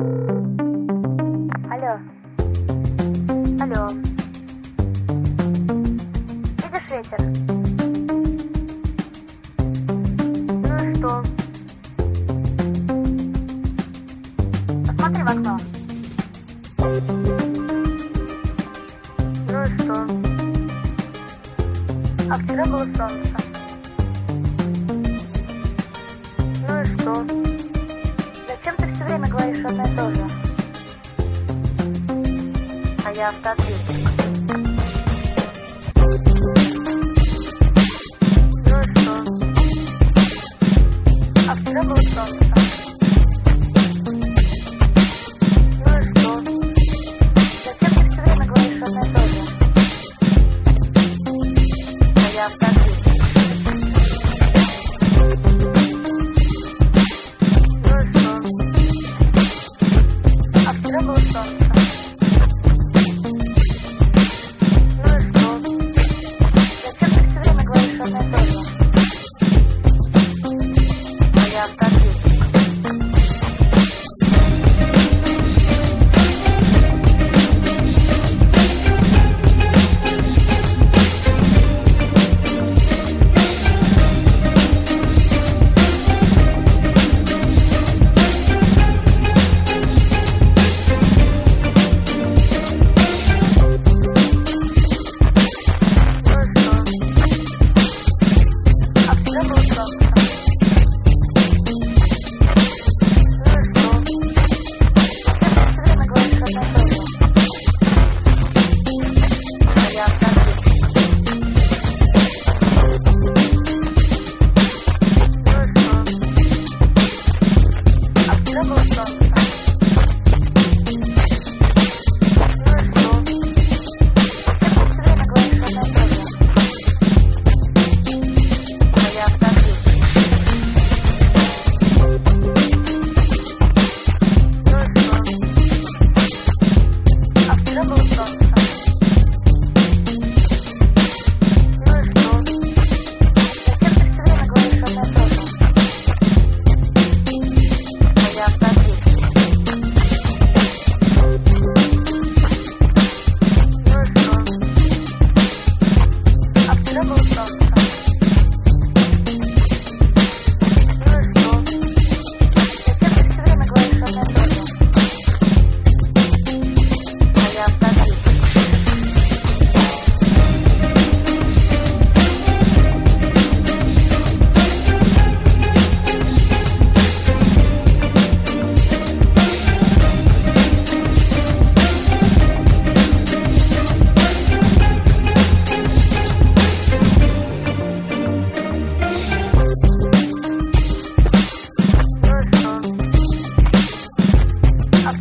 Алло. Алло. Видишь ветер? Ну и что? Посмотри в окно. Ну и что? А вчера было солнце. Capta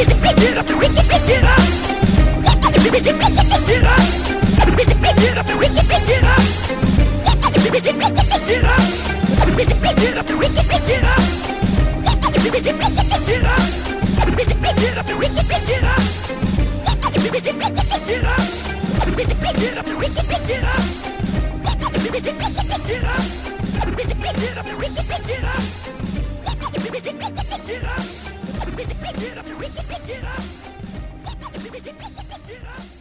Get up! Get up! Get up! Get up! Get up! Get up! Get up! Get up! Get up! Get up! Get up! Get up!